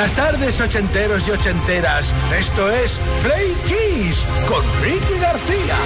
Buenas tardes, ochenteros y ochenteras. Esto es Play Kiss con Ricky García.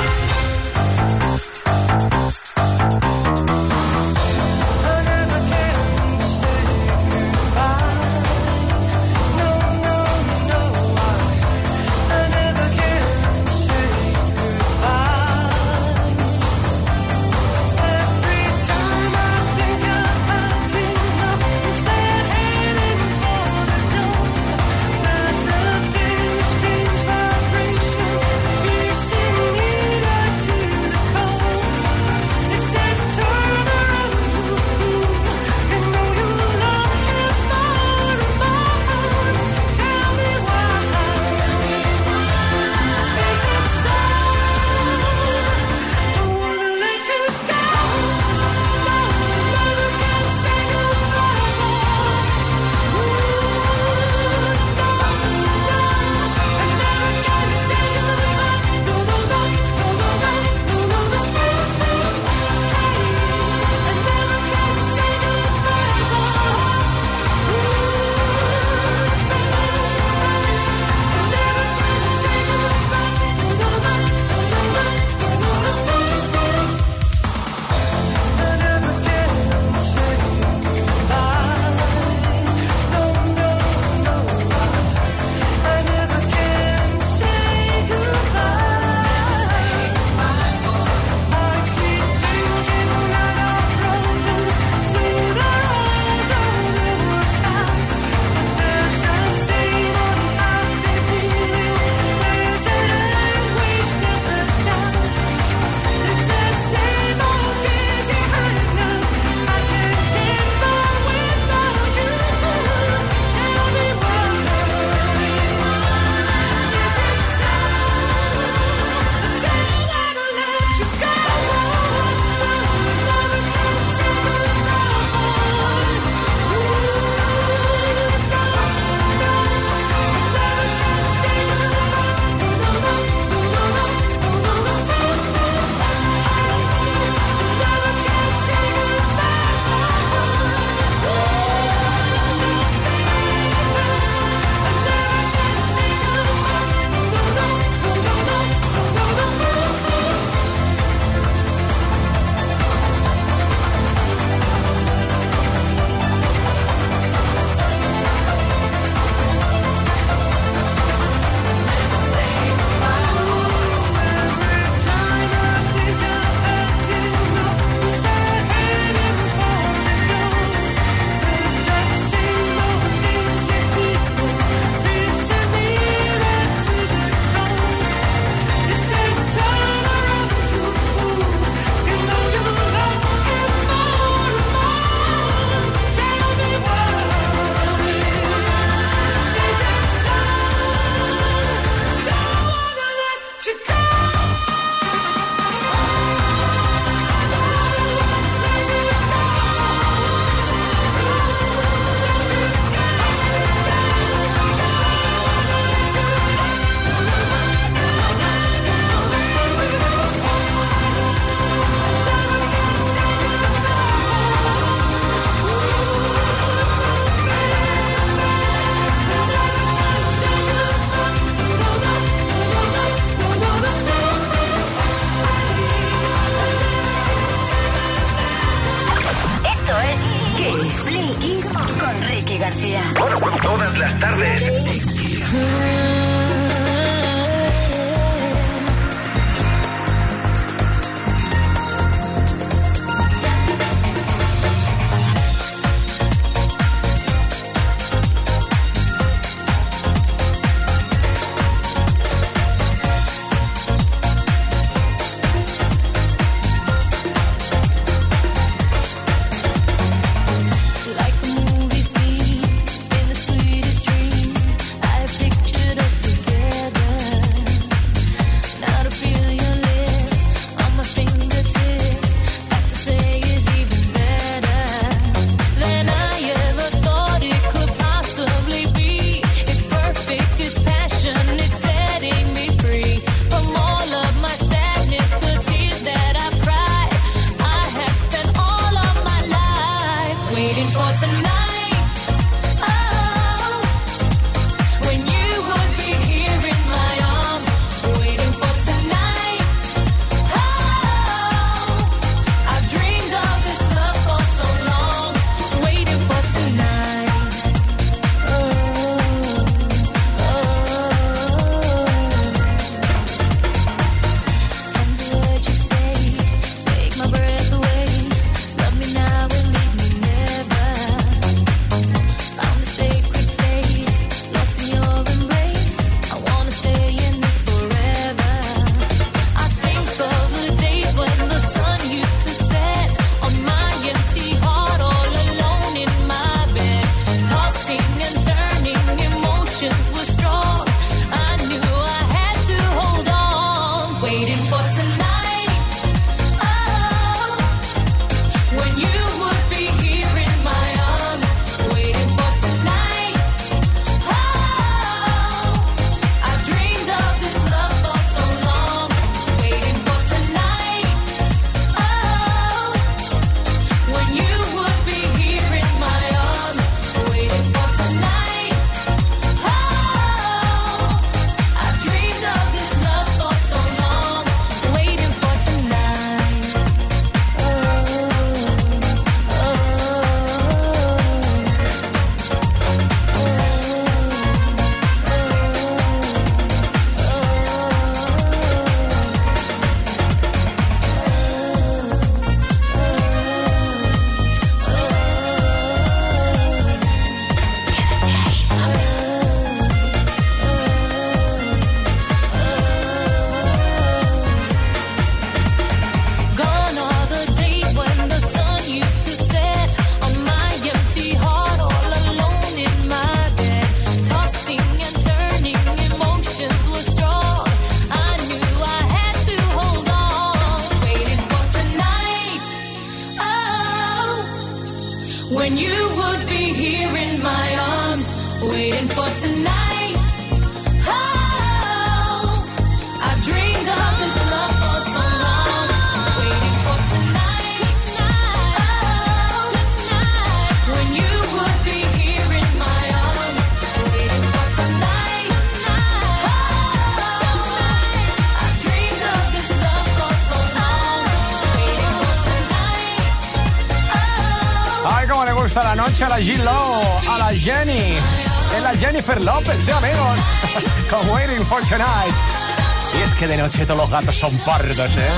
De noche todos los gatos son pardos, ¿eh?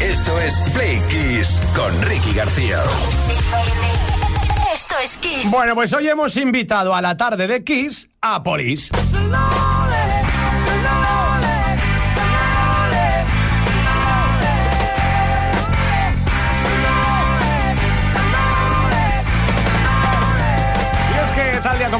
Esto es Play Kiss con Ricky García. Esto es Kiss. Bueno, pues hoy hemos invitado a la tarde de Kiss a Polis.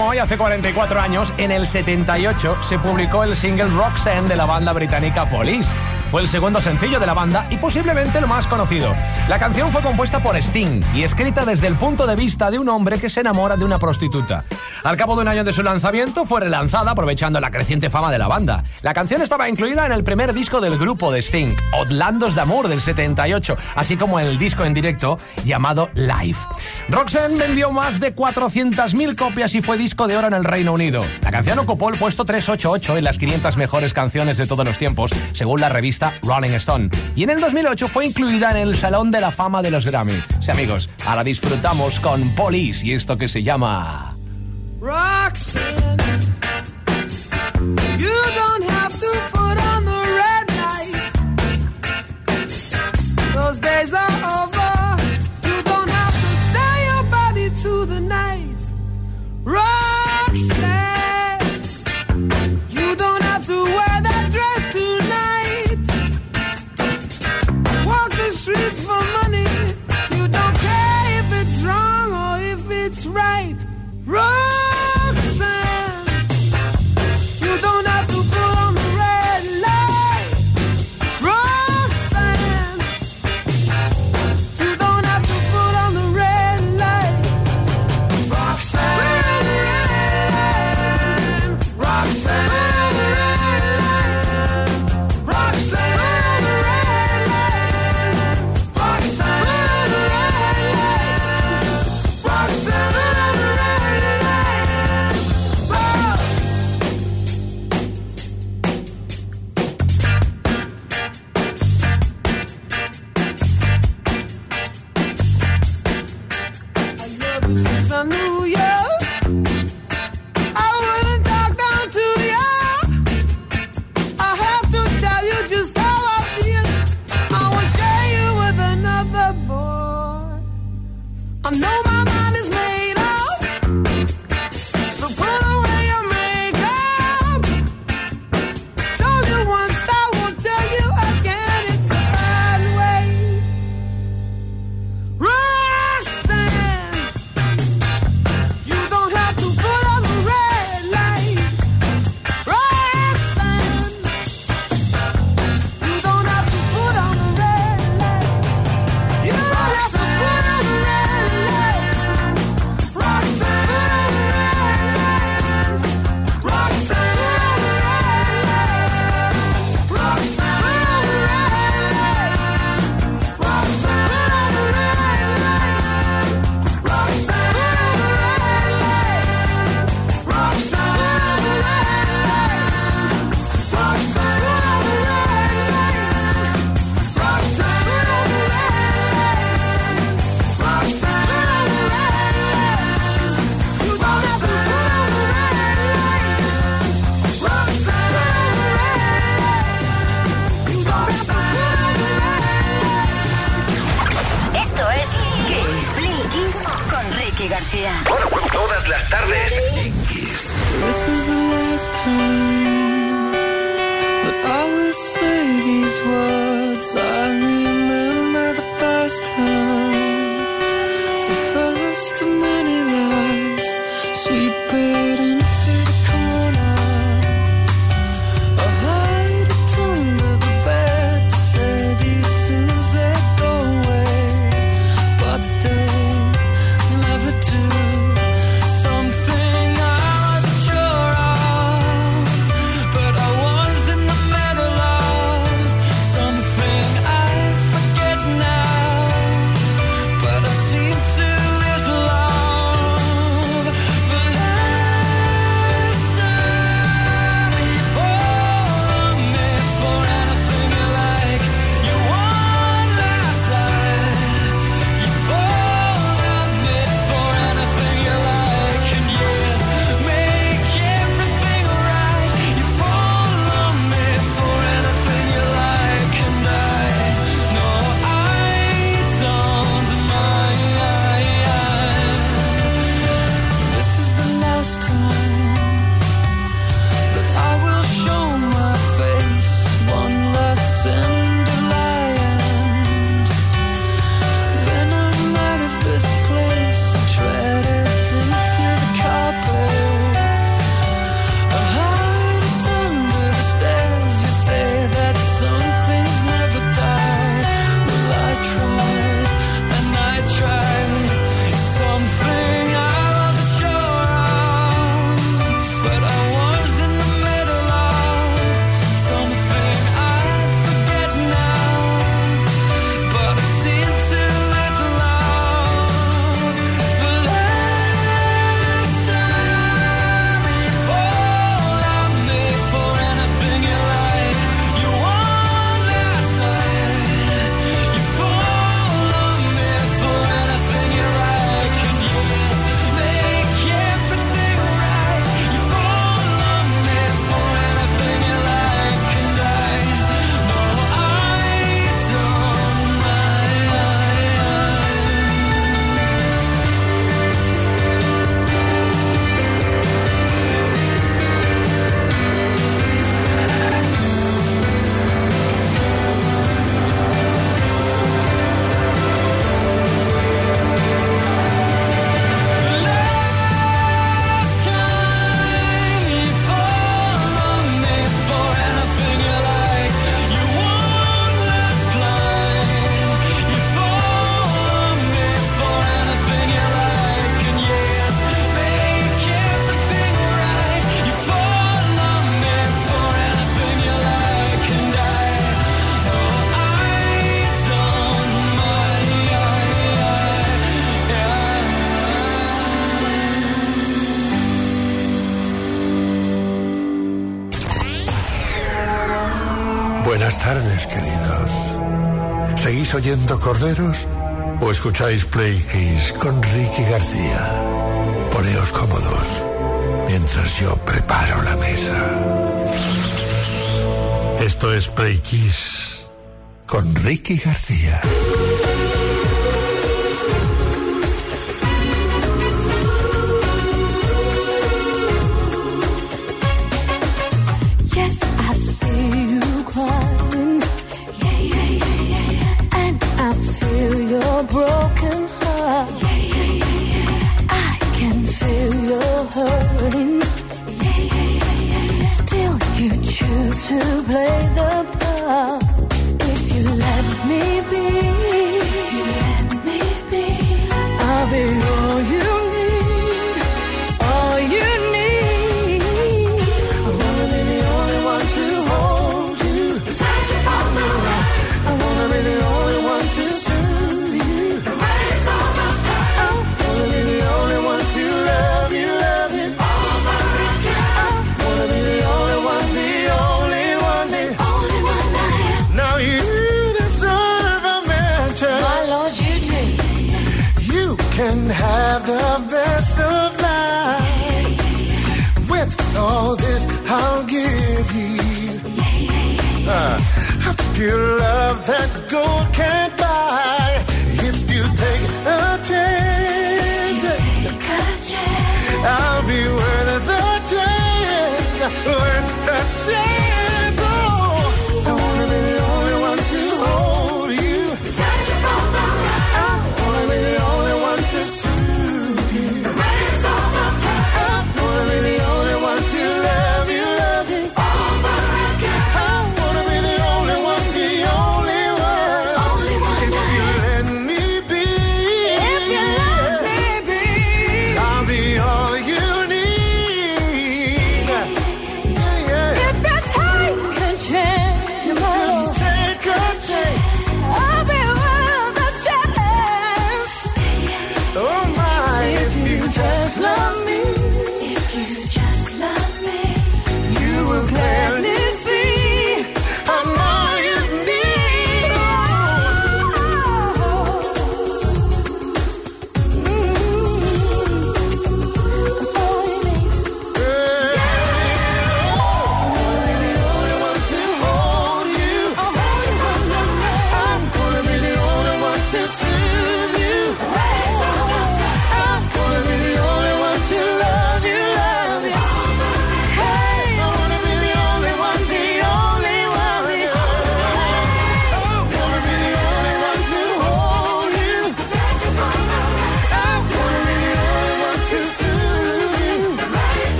Hoy, hace 44 años, en el 78, se publicó el single Roxanne de la banda británica Police. Fue el segundo sencillo de la banda y posiblemente lo más conocido. La canción fue compuesta por Sting y escrita desde el punto de vista de un hombre que se enamora de una prostituta. Al cabo de un año de su lanzamiento fue relanzada aprovechando la creciente fama de la banda. La canción estaba incluida en el primer disco del grupo de Sting, Outlandos de Amor del 78, así como en el disco en directo llamado Live. Roxanne vendió más de 400.000 copias y fue disco de oro en el Reino Unido. La canción ocupó el puesto 388 en las 500 mejores canciones de todos los tiempos, según la revista Rolling Stone. Y en el 2008 fue incluida en el Salón de la Fama de los Grammy. Sí, amigos, ahora disfrutamos con Police y esto que se llama... Roxanne. Run! Oyendo Corderos? ¿O escucháis Play Kiss con Ricky García? Poneos cómodos mientras yo preparo la mesa. Esto es Play Kiss con Ricky García.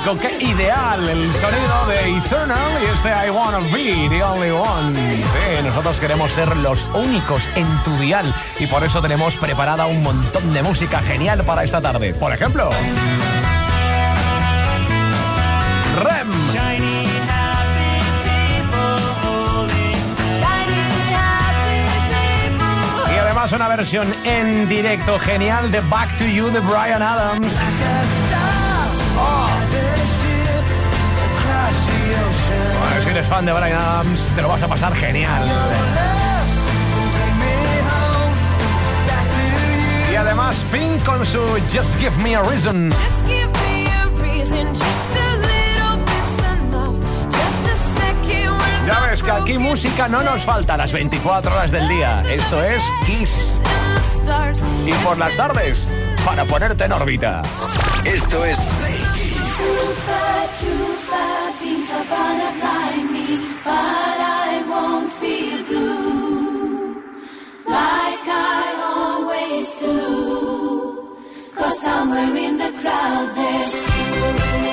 Qué ideal el sonido de Eternal y este I Wanna Be the Only One. nosotros queremos ser los únicos en tu dial y por eso tenemos preparada un montón de música genial para esta tarde. Por ejemplo, Rem. Y además una versión en directo genial de Back to You de Brian Adams. Eres fan de Brian Adams, te lo vas a pasar genial. Y además, Pink con su Just Give Me a Reason. Ya ves que aquí música no nos falta las 24 horas del día. Esto es Kiss. Y por las tardes, para ponerte en órbita. Esto es but I somewhere in the crowd there's you.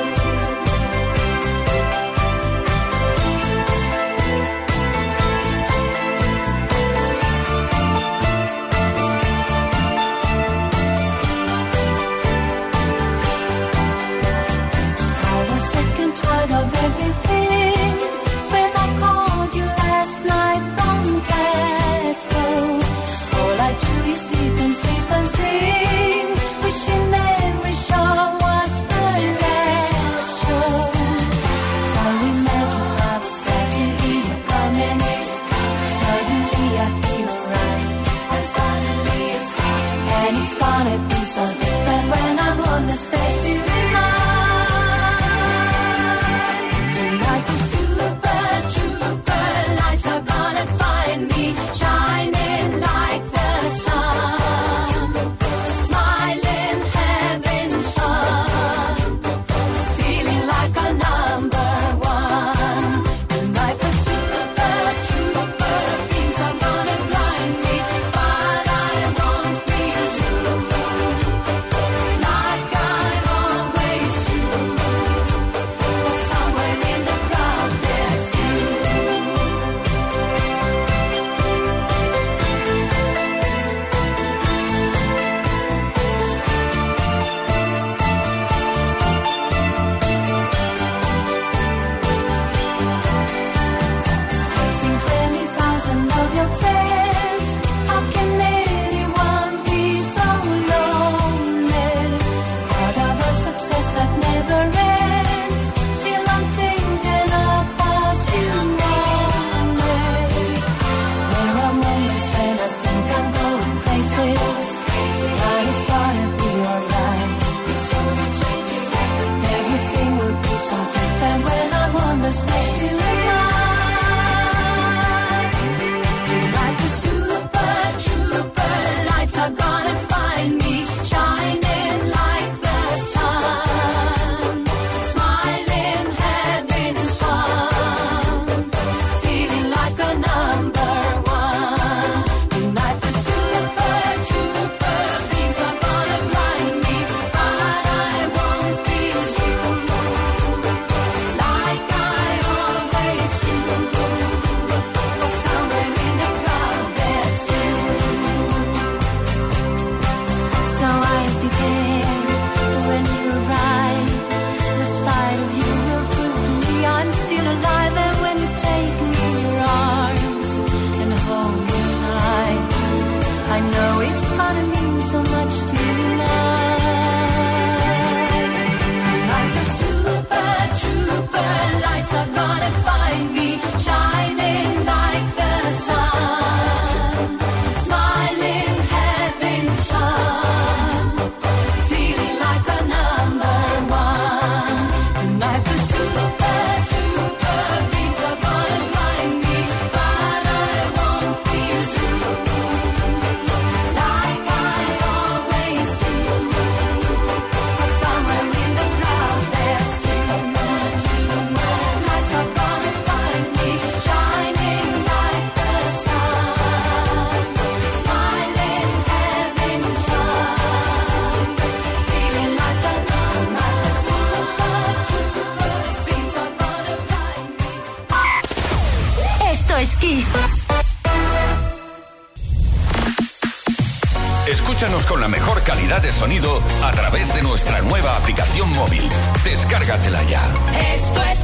sweet and. I know it's gonna mean so much to you now. Super lights are gone. de sonido a través de nuestra nueva aplicación móvil. Descárgatela ya. Esto es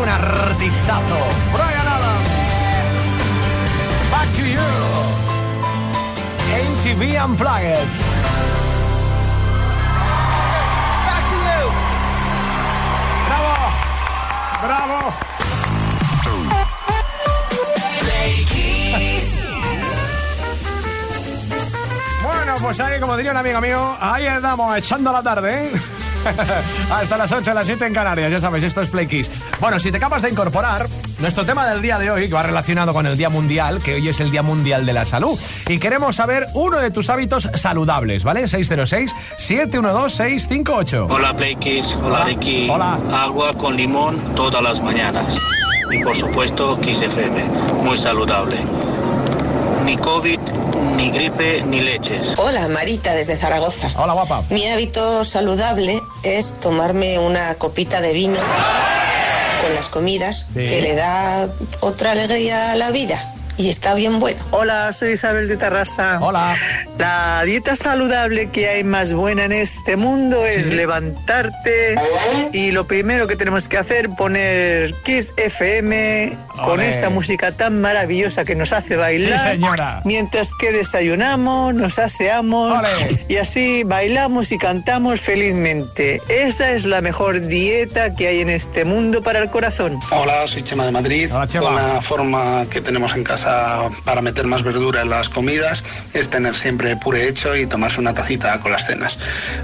un artistazo. Brian Adams. Back to you. MTV Unplugged. Back to you. Bravo. Bravo. Bueno, pues ahí, como diría un amigo mío, ahí estamos echando la tarde, ¿eh? Hasta las 8, las 7 en Canarias, ya sabes, esto es Play Kiss. Bueno, si te acabas de incorporar, nuestro tema del día de hoy, que va relacionado con el Día Mundial, que hoy es el Día Mundial de la Salud, y queremos saber uno de tus hábitos saludables, ¿vale? 606-712-658. Hola Play Kiss, hola Ricky. Hola. Agua con limón todas las mañanas. y por supuesto FM, muy saludable. Ni COVID, ni gripe, ni leches. Hola, Marita desde Zaragoza. Hola, guapa. Mi hábito saludable es tomarme una copita de vino con las comidas Sí. que le da otra alegría a la vida y está bien bueno. Hola, soy Isabel de Tarrasa. Hola. La dieta saludable que hay más buena en este mundo es Sí. levantarte y lo primero que tenemos que hacer poner Kiss FM con Ole. esa música tan maravillosa que nos hace bailar. Sí, señora. Mientras que desayunamos, nos aseamos Ole. y así bailamos y cantamos felizmente. Esa es la mejor dieta que hay en este mundo para el corazón. Hola, soy Chema de Madrid. Hola, Chema. Una forma que tenemos en casa para meter más verdura en las comidas es tener siempre puré hecho y tomarse una tacita con las cenas.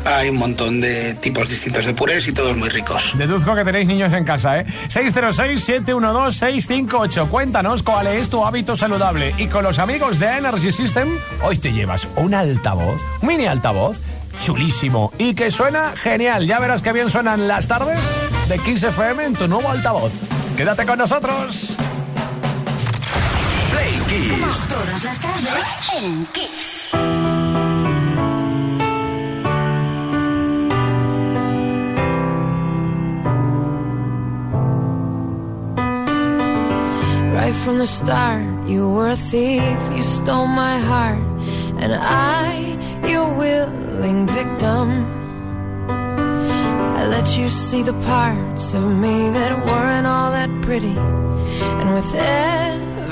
Hay un montón de tipos distintos de purés y todos muy ricos. Deduzco que tenéis niños en casa, ¿eh? 606-712-658. Cuéntanos cuál es tu hábito saludable. Y con los amigos de Energy System, hoy te llevas un altavoz, mini altavoz, chulísimo y que suena genial. Ya verás qué bien suenan las tardes de Kiss FM en tu nuevo altavoz. Quédate con nosotros. Play Todas las tardes en Kiss. Right from the start, you were a thief, you stole my heart, and I, your willing victim. I let you see the parts of me that weren't all that pretty, and with every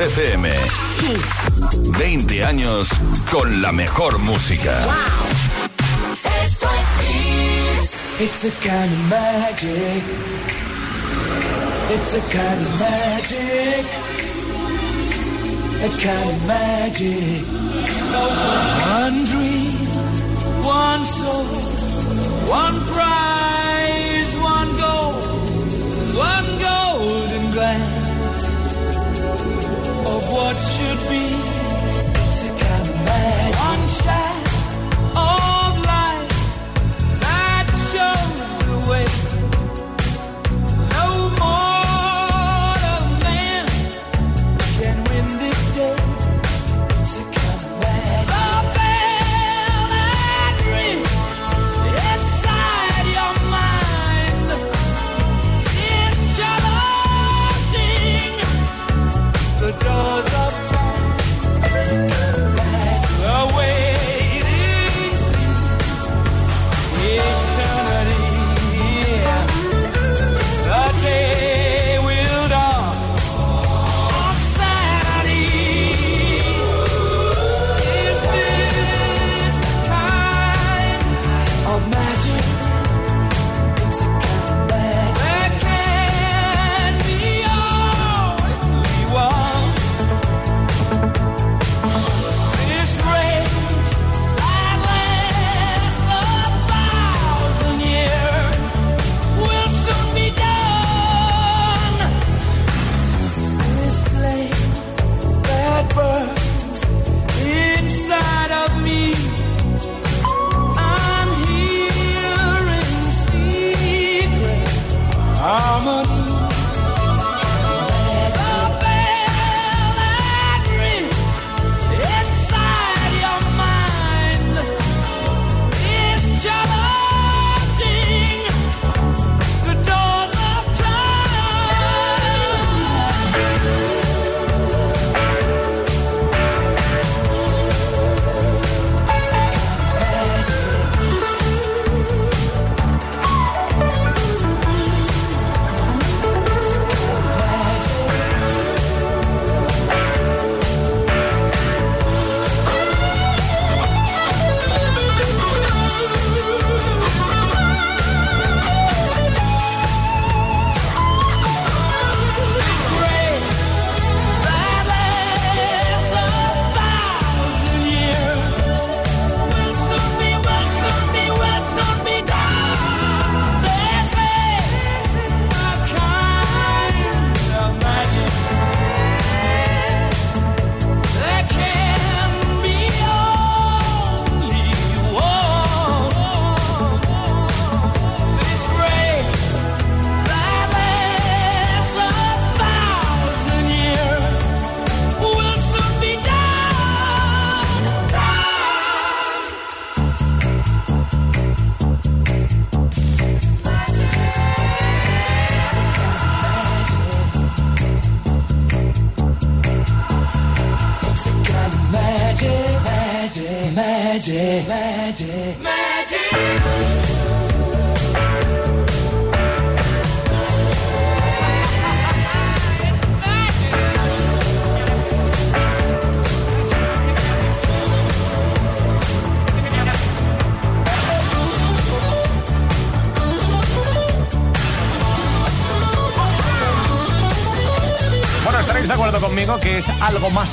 FM. Kiss. 20 años con la mejor música. It's a kind of magic. It's a kind of magic. A kind of magic. One dream, one soul, one prize, what should be.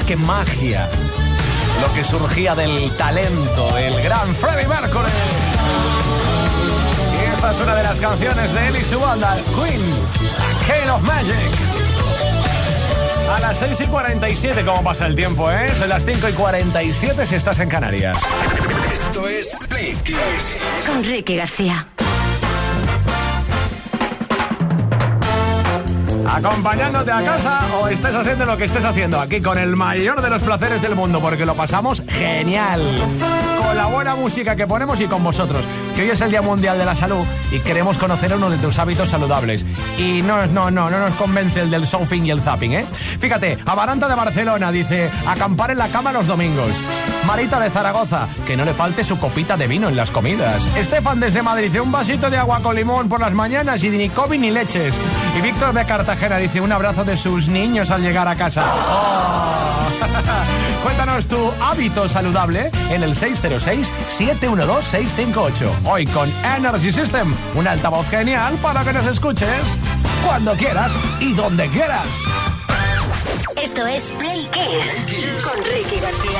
Que magia. Lo que surgía del talento del gran Freddie Mercury. Y esta es una de las canciones de él y su banda, Queen, A Cane of Magic. A las 6 y 47, ¿cómo pasa el tiempo, eh? Son las 5 y 47 si estás en Canarias. Esto es Play Kiss. Con Ricky García. Acompañándote a casa o estés haciendo lo que estés haciendo aquí con el mayor de los placeres del mundo porque lo pasamos genial. Con la buena música que ponemos y con vosotros. Que hoy es el Día Mundial de la Salud y queremos conocer uno de tus hábitos saludables. Y no, no, no, no nos convence el del surfing y el zapping, ¿eh? Fíjate, Amaranta de Barcelona dice acampar en la cama los domingos. Marita de Zaragoza, que no le falte su copita de vino en las comidas. Estefan desde Madrid dice un vasito de agua con limón por las mañanas y ni COVID ni leches. Y Víctor de Cartagena dice un abrazo de sus niños al llegar a casa. Oh. Cuéntanos tu hábito saludable en el 606-712-658. Hoy con Energy System, un altavoz genial para que nos escuches cuando quieras y donde quieras. Esto es Play Kiss con Ricky García.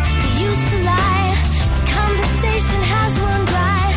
conversation has run dry.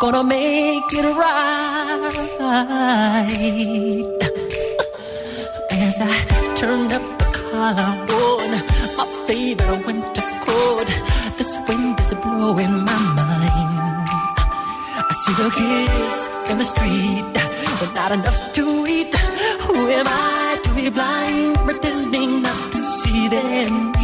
gonna make it right. As I turned up the collar on my favorite winter coat, this wind is blowing my mind. I see the kids in the street but not enough to eat. Who am I to be blind, pretending not to see them?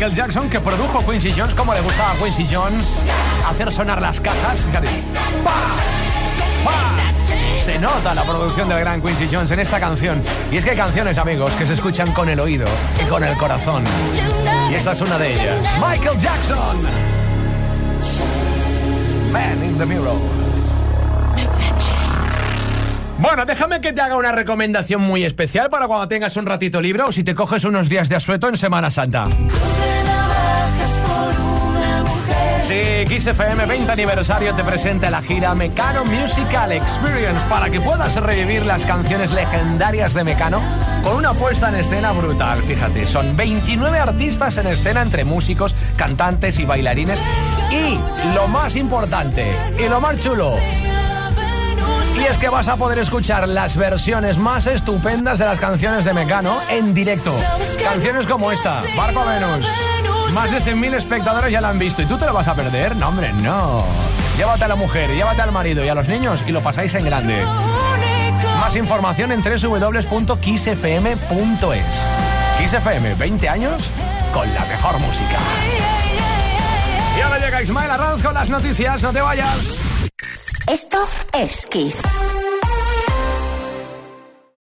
Michael Jackson que produjo Quincy Jones como le gustaba a Quincy Jones hacer sonar las cajas. Fíjate. Se nota la producción del gran Quincy Jones en esta canción. Y es que hay canciones, amigos, que se escuchan con el oído y con el corazón. Y esta es una de ellas. Michael Jackson. Man in the Mirror. Bueno, déjame que te haga una recomendación muy especial para cuando tengas un ratito libre o si te coges unos días de asueto en Semana Santa. Sí, XFM 20 aniversario te presenta la gira Mecano Musical Experience para que puedas revivir las canciones legendarias de Mecano con una puesta en escena brutal. Fíjate, son 29 artistas en escena entre músicos, cantantes y bailarines. Y lo más importante y lo más chulo, y es que vas a poder escuchar las versiones más estupendas de las canciones de Mecano en directo. Canciones como esta, Barco Venus. Más de 100.000 espectadores ya la han visto. ¿Y tú te lo vas a perder? No, hombre, no. Llévate a la mujer, llévate al marido y a los niños y lo pasáis en grande. Más información en www.kissfm.es. Kiss FM, 20 años con la mejor música. Y ahora llega Ismael Arranz con las noticias. No te vayas. Esto es Kiss.